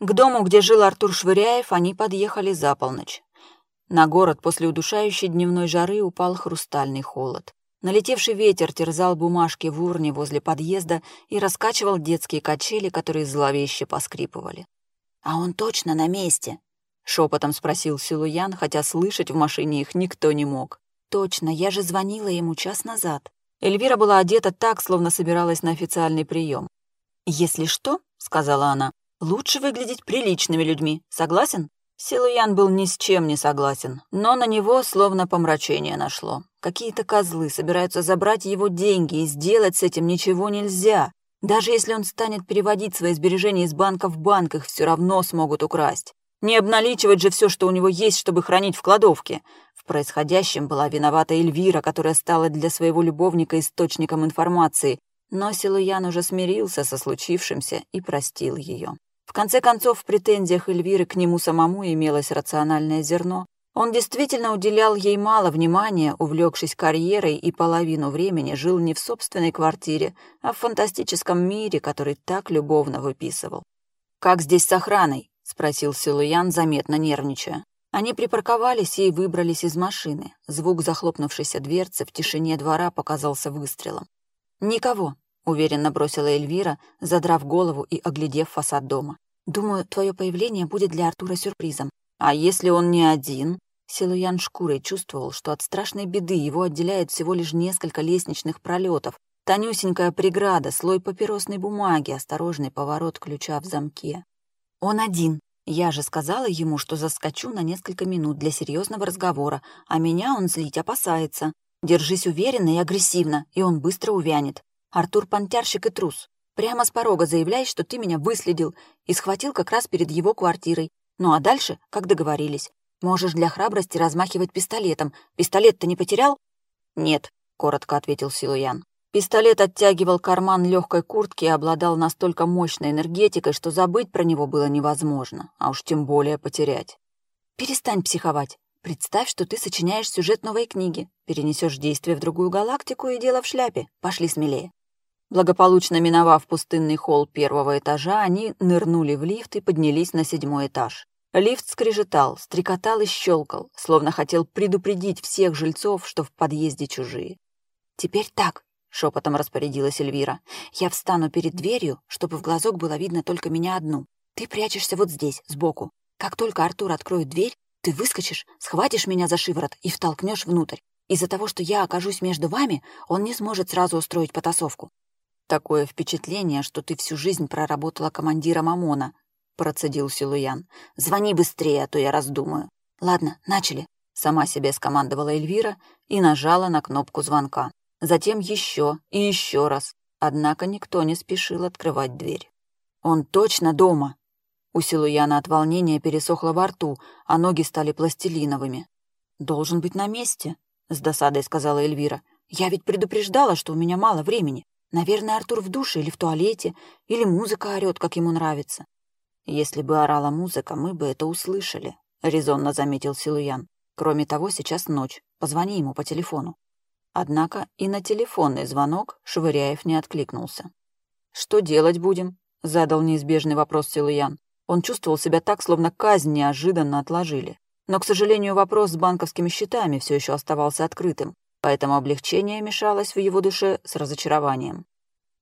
К дому, где жил Артур Швыряев, они подъехали за полночь. На город после удушающей дневной жары упал хрустальный холод. Налетевший ветер терзал бумажки в урне возле подъезда и раскачивал детские качели, которые зловеще поскрипывали. «А он точно на месте?» — шепотом спросил Силуян, хотя слышать в машине их никто не мог. «Точно, я же звонила ему час назад». Эльвира была одета так, словно собиралась на официальный прием. «Если что», — сказала она, Лучше выглядеть приличными людьми. Согласен? Силуян был ни с чем не согласен, но на него словно помрачение нашло. Какие-то козлы собираются забрать его деньги, и сделать с этим ничего нельзя. Даже если он станет переводить свои сбережения из банка в банк, их все равно смогут украсть. Не обналичивать же все, что у него есть, чтобы хранить в кладовке. В происходящем была виновата Эльвира, которая стала для своего любовника источником информации, но Силуян уже смирился со случившимся и простил ее. В конце концов, в претензиях Эльвиры к нему самому имелось рациональное зерно. Он действительно уделял ей мало внимания, увлекшись карьерой и половину времени жил не в собственной квартире, а в фантастическом мире, который так любовно выписывал. «Как здесь с охраной?» — спросил Силуян, заметно нервничая. Они припарковались и выбрались из машины. Звук захлопнувшейся дверцы в тишине двора показался выстрелом. «Никого», — уверенно бросила Эльвира, задрав голову и оглядев фасад дома. «Думаю, твое появление будет для Артура сюрпризом. А если он не один?» Силуян шкурой чувствовал, что от страшной беды его отделяет всего лишь несколько лестничных пролетов, тонюсенькая преграда, слой папиросной бумаги, осторожный поворот ключа в замке. «Он один. Я же сказала ему, что заскочу на несколько минут для серьезного разговора, а меня он злить опасается. Держись уверенно и агрессивно, и он быстро увянет. Артур понтярщик и трус. Прямо с порога заявляй, что ты меня выследил и схватил как раз перед его квартирой. Ну а дальше, как договорились. Можешь для храбрости размахивать пистолетом. Пистолет-то не потерял? Нет, коротко ответил Силуян. Пистолет оттягивал карман легкой куртки и обладал настолько мощной энергетикой, что забыть про него было невозможно, а уж тем более потерять. «Перестань психовать. Представь, что ты сочиняешь сюжет новой книги, перенесешь действие в другую галактику и дело в шляпе. Пошли смелее». Благополучно миновав пустынный холл первого этажа, они нырнули в лифт и поднялись на седьмой этаж. Лифт скрежетал, стрекотал и щелкал, словно хотел предупредить всех жильцов, что в подъезде чужие. «Теперь так», — шепотом распорядилась Эльвира. «Я встану перед дверью, чтобы в глазок было видно только меня одну. Ты прячешься вот здесь, сбоку. Как только Артур откроет дверь, ты выскочишь, схватишь меня за шиворот и втолкнешь внутрь. Из-за того, что я окажусь между вами, он не сможет сразу устроить потасовку. «Такое впечатление, что ты всю жизнь проработала командиром ОМОНа», — процедил Силуян. «Звони быстрее, а то я раздумаю». «Ладно, начали», — сама себе скомандовала Эльвира и нажала на кнопку звонка. Затем еще и еще раз. Однако никто не спешил открывать дверь. «Он точно дома!» У Силуяна от волнения пересохло во рту, а ноги стали пластилиновыми. «Должен быть на месте», — с досадой сказала Эльвира. «Я ведь предупреждала, что у меня мало времени». Наверное, Артур в душе или в туалете, или музыка орёт, как ему нравится. Если бы орала музыка, мы бы это услышали, — резонно заметил Силуян. Кроме того, сейчас ночь. Позвони ему по телефону. Однако и на телефонный звонок Швыряев не откликнулся. «Что делать будем?» — задал неизбежный вопрос Силуян. Он чувствовал себя так, словно казнь неожиданно отложили. Но, к сожалению, вопрос с банковскими счетами все еще оставался открытым поэтому облегчение мешалось в его душе с разочарованием.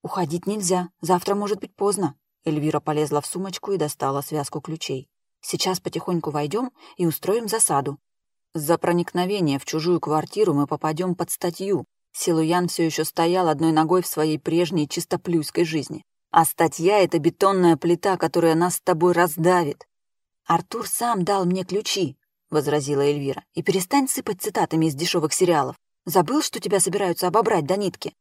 «Уходить нельзя, завтра может быть поздно». Эльвира полезла в сумочку и достала связку ключей. «Сейчас потихоньку войдем и устроим засаду. За проникновение в чужую квартиру мы попадем под статью. Силуян все еще стоял одной ногой в своей прежней чистоплюйской жизни. А статья — это бетонная плита, которая нас с тобой раздавит. «Артур сам дал мне ключи», — возразила Эльвира. «И перестань сыпать цитатами из дешевых сериалов. Забыл, что тебя собираются обобрать до нитки?»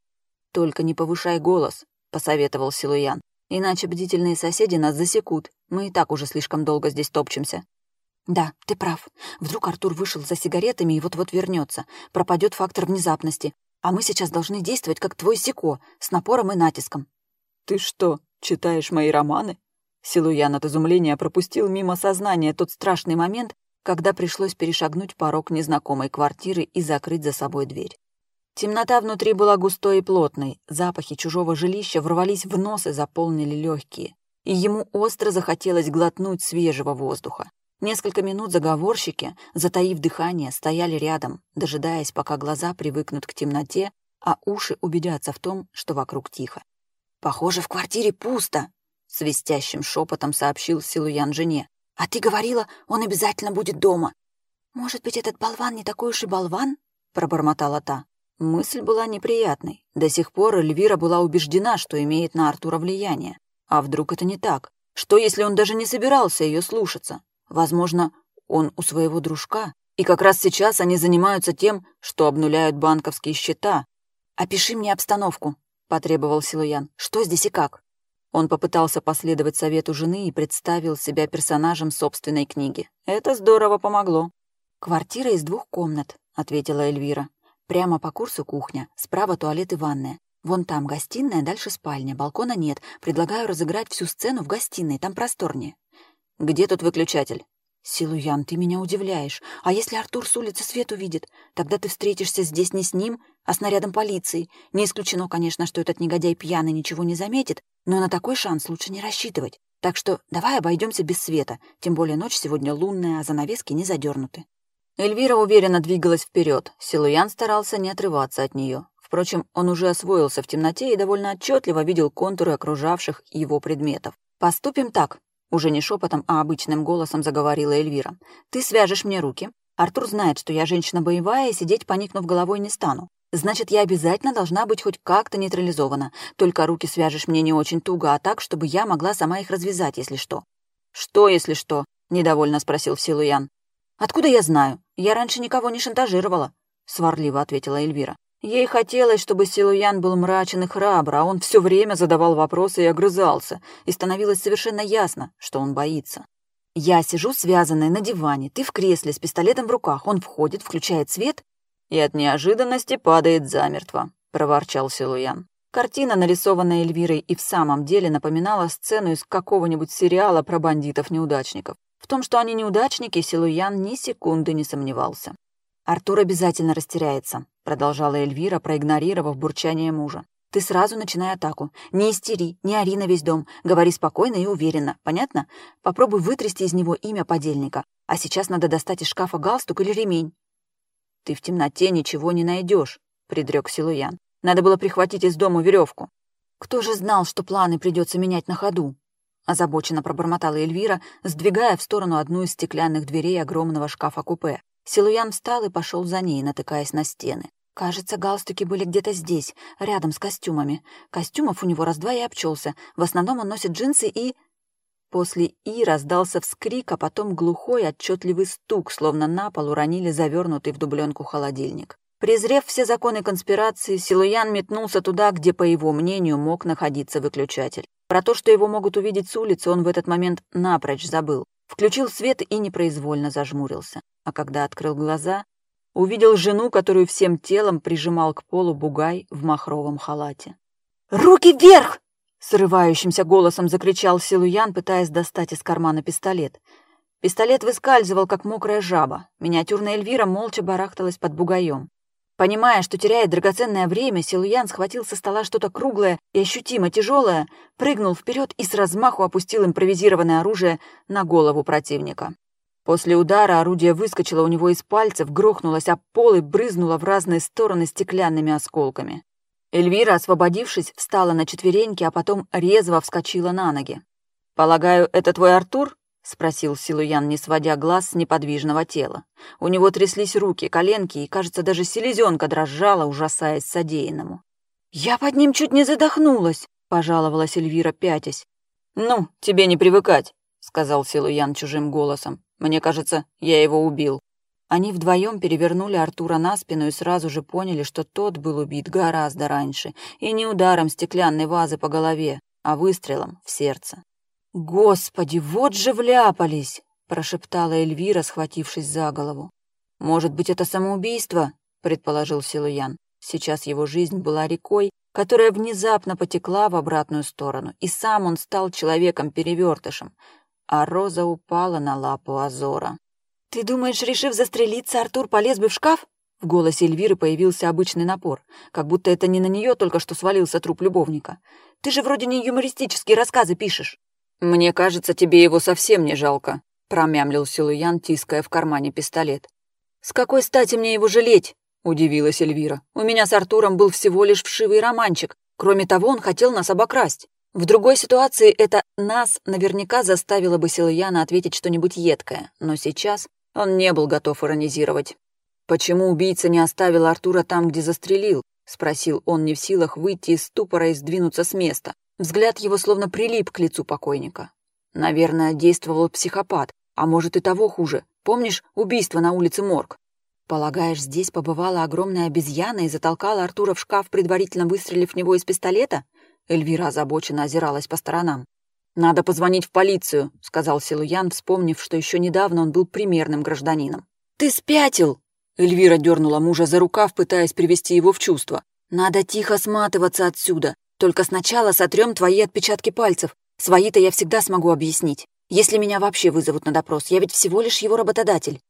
«Только не повышай голос», — посоветовал Силуян. «Иначе бдительные соседи нас засекут. Мы и так уже слишком долго здесь топчемся». «Да, ты прав. Вдруг Артур вышел за сигаретами и вот-вот вернется. Пропадет фактор внезапности. А мы сейчас должны действовать, как твой Сико, с напором и натиском». «Ты что, читаешь мои романы?» Силуян от изумления пропустил мимо сознания тот страшный момент, когда пришлось перешагнуть порог незнакомой квартиры и закрыть за собой дверь. Темнота внутри была густой и плотной, запахи чужого жилища ворвались в нос и заполнили легкие. и ему остро захотелось глотнуть свежего воздуха. Несколько минут заговорщики, затаив дыхание, стояли рядом, дожидаясь, пока глаза привыкнут к темноте, а уши убедятся в том, что вокруг тихо. «Похоже, в квартире пусто», — свистящим шепотом сообщил Силуян жене. «А ты говорила, он обязательно будет дома». «Может быть, этот болван не такой уж и болван?» — пробормотала та. Мысль была неприятной. До сих пор Эльвира была убеждена, что имеет на Артура влияние. А вдруг это не так? Что, если он даже не собирался ее слушаться? Возможно, он у своего дружка, и как раз сейчас они занимаются тем, что обнуляют банковские счета. «Опиши мне обстановку», — потребовал Силуян. «Что здесь и как?» Он попытался последовать совету жены и представил себя персонажем собственной книги. Это здорово помогло. «Квартира из двух комнат», — ответила Эльвира. «Прямо по курсу кухня, справа туалет и ванная. Вон там гостиная, дальше спальня, балкона нет. Предлагаю разыграть всю сцену в гостиной, там просторнее». «Где тут выключатель?» «Силуян, ты меня удивляешь. А если Артур с улицы свет увидит? Тогда ты встретишься здесь не с ним, а с нарядом полиции. Не исключено, конечно, что этот негодяй пьяный ничего не заметит, но на такой шанс лучше не рассчитывать. Так что давай обойдемся без света, тем более ночь сегодня лунная, а занавески не задернуты». Эльвира уверенно двигалась вперед. Силуян старался не отрываться от нее. Впрочем, он уже освоился в темноте и довольно отчетливо видел контуры окружавших его предметов. «Поступим так», уже не шепотом, а обычным голосом заговорила Эльвира. «Ты свяжешь мне руки. Артур знает, что я женщина боевая, и сидеть, поникнув головой, не стану. Значит, я обязательно должна быть хоть как-то нейтрализована. Только руки свяжешь мне не очень туго, а так, чтобы я могла сама их развязать, если что». «Что, если что?» — недовольно спросил Силуян. «Откуда я знаю? Я раньше никого не шантажировала», — сварливо ответила Эльвира. Ей хотелось, чтобы Силуян был мрачен и храбр, а он все время задавал вопросы и огрызался, и становилось совершенно ясно, что он боится. Я сижу связанная на диване, ты в кресле с пистолетом в руках, он входит, включает свет и от неожиданности падает замертво, проворчал Силуян. Картина, нарисованная Эльвирой, и в самом деле напоминала сцену из какого-нибудь сериала про бандитов-неудачников. В том, что они неудачники, Силуян ни секунды не сомневался. Артур обязательно растеряется продолжала Эльвира, проигнорировав бурчание мужа. «Ты сразу начинай атаку. Не истери, не ори на весь дом. Говори спокойно и уверенно. Понятно? Попробуй вытрясти из него имя подельника. А сейчас надо достать из шкафа галстук или ремень». «Ты в темноте ничего не найдешь», — предрек Силуян. «Надо было прихватить из дома веревку. «Кто же знал, что планы придется менять на ходу?» озабоченно пробормотала Эльвира, сдвигая в сторону одну из стеклянных дверей огромного шкафа-купе. Силуян встал и пошел за ней, натыкаясь на стены. Кажется, галстуки были где-то здесь, рядом с костюмами. Костюмов у него раз-два и обчелся. В основном он носит джинсы и... После «и» раздался вскрик, а потом глухой, отчетливый стук, словно на пол уронили завернутый в дубленку холодильник. Презрев все законы конспирации, Силуян метнулся туда, где, по его мнению, мог находиться выключатель. Про то, что его могут увидеть с улицы, он в этот момент напрочь забыл. Включил свет и непроизвольно зажмурился. А когда открыл глаза, увидел жену, которую всем телом прижимал к полу бугай в махровом халате. «Руки вверх!» — срывающимся голосом закричал Силуян, пытаясь достать из кармана пистолет. Пистолет выскальзывал, как мокрая жаба. Миниатюрная Эльвира молча барахталась под бугаем. Понимая, что теряет драгоценное время, Силуян схватил со стола что-то круглое и ощутимо тяжелое, прыгнул вперед и с размаху опустил импровизированное оружие на голову противника. После удара орудие выскочило у него из пальцев, грохнулось об пол и брызнуло в разные стороны стеклянными осколками. Эльвира, освободившись, встала на четвереньки, а потом резво вскочила на ноги. «Полагаю, это твой Артур?» — спросил Силуян, не сводя глаз с неподвижного тела. У него тряслись руки, коленки, и, кажется, даже селезенка дрожала, ужасаясь содеянному. «Я под ним чуть не задохнулась», — пожаловалась Эльвира, пятясь. «Ну, тебе не привыкать», — сказал Силуян чужим голосом. Мне кажется, я его убил». Они вдвоем перевернули Артура на спину и сразу же поняли, что тот был убит гораздо раньше, и не ударом стеклянной вазы по голове, а выстрелом в сердце. «Господи, вот же вляпались!» — прошептала Эльвира, схватившись за голову. «Может быть, это самоубийство?» — предположил Силуян. Сейчас его жизнь была рекой, которая внезапно потекла в обратную сторону, и сам он стал человеком-перевертышем, а Роза упала на лапу Азора. «Ты думаешь, решив застрелиться, Артур полез бы в шкаф?» В голосе Эльвиры появился обычный напор, как будто это не на нее только что свалился труп любовника. «Ты же вроде не юмористические рассказы пишешь». «Мне кажется, тебе его совсем не жалко», — промямлил Силуян, тиская в кармане пистолет. «С какой стати мне его жалеть?» — удивилась Эльвира. «У меня с Артуром был всего лишь вшивый романчик. Кроме того, он хотел нас обокрасть. В другой ситуации это «нас» наверняка заставило бы Силуяна ответить что-нибудь едкое, но сейчас он не был готов иронизировать. «Почему убийца не оставил Артура там, где застрелил?» — спросил он, не в силах выйти из ступора и сдвинуться с места. Взгляд его словно прилип к лицу покойника. Наверное, действовал психопат, а может и того хуже. Помнишь убийство на улице Морг? Полагаешь, здесь побывала огромная обезьяна и затолкала Артура в шкаф, предварительно выстрелив в него из пистолета? Эльвира озабоченно озиралась по сторонам. «Надо позвонить в полицию», — сказал Силуян, вспомнив, что еще недавно он был примерным гражданином. «Ты спятил!» Эльвира дернула мужа за рукав, пытаясь привести его в чувство. «Надо тихо сматываться отсюда. Только сначала сотрем твои отпечатки пальцев. Свои-то я всегда смогу объяснить. Если меня вообще вызовут на допрос, я ведь всего лишь его работодатель.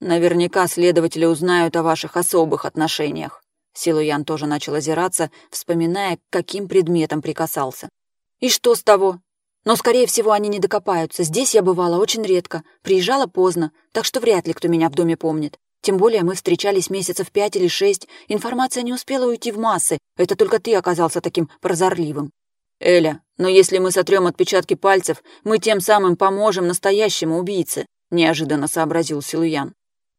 Наверняка следователи узнают о ваших особых отношениях. Силуян тоже начал озираться, вспоминая, к каким предметам прикасался. И что с того? Но, скорее всего, они не докопаются. Здесь я бывала очень редко, приезжала поздно, так что вряд ли кто меня в доме помнит. Тем более мы встречались месяцев пять или шесть, информация не успела уйти в массы, это только ты оказался таким прозорливым. Эля, но если мы сотрем отпечатки пальцев, мы тем самым поможем настоящему убийце, неожиданно сообразил Силуян.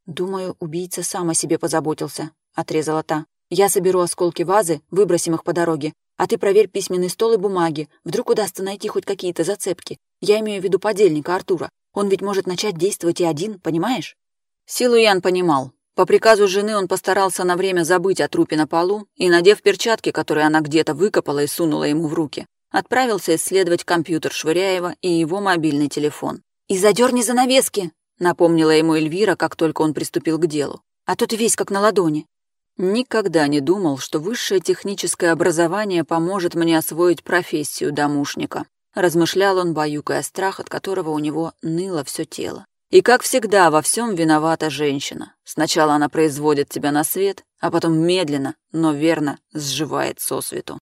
«Думаю, убийца сам о себе позаботился», — отрезала та. «Я соберу осколки вазы, выбросим их по дороге, а ты проверь письменный стол и бумаги. Вдруг удастся найти хоть какие-то зацепки. Я имею в виду подельника Артура. Он ведь может начать действовать и один, понимаешь?» Силуян понимал. По приказу жены он постарался на время забыть о трупе на полу и, надев перчатки, которые она где-то выкопала и сунула ему в руки, отправился исследовать компьютер Швыряева и его мобильный телефон. «И задерни занавески!» напомнила ему Эльвира, как только он приступил к делу. «А то ты весь как на ладони». Никогда не думал, что высшее техническое образование поможет мне освоить профессию домушника. Размышлял он, баюкая страх, от которого у него ныло все тело. И, как всегда, во всем виновата женщина. Сначала она производит тебя на свет, а потом медленно, но верно сживает сосвету.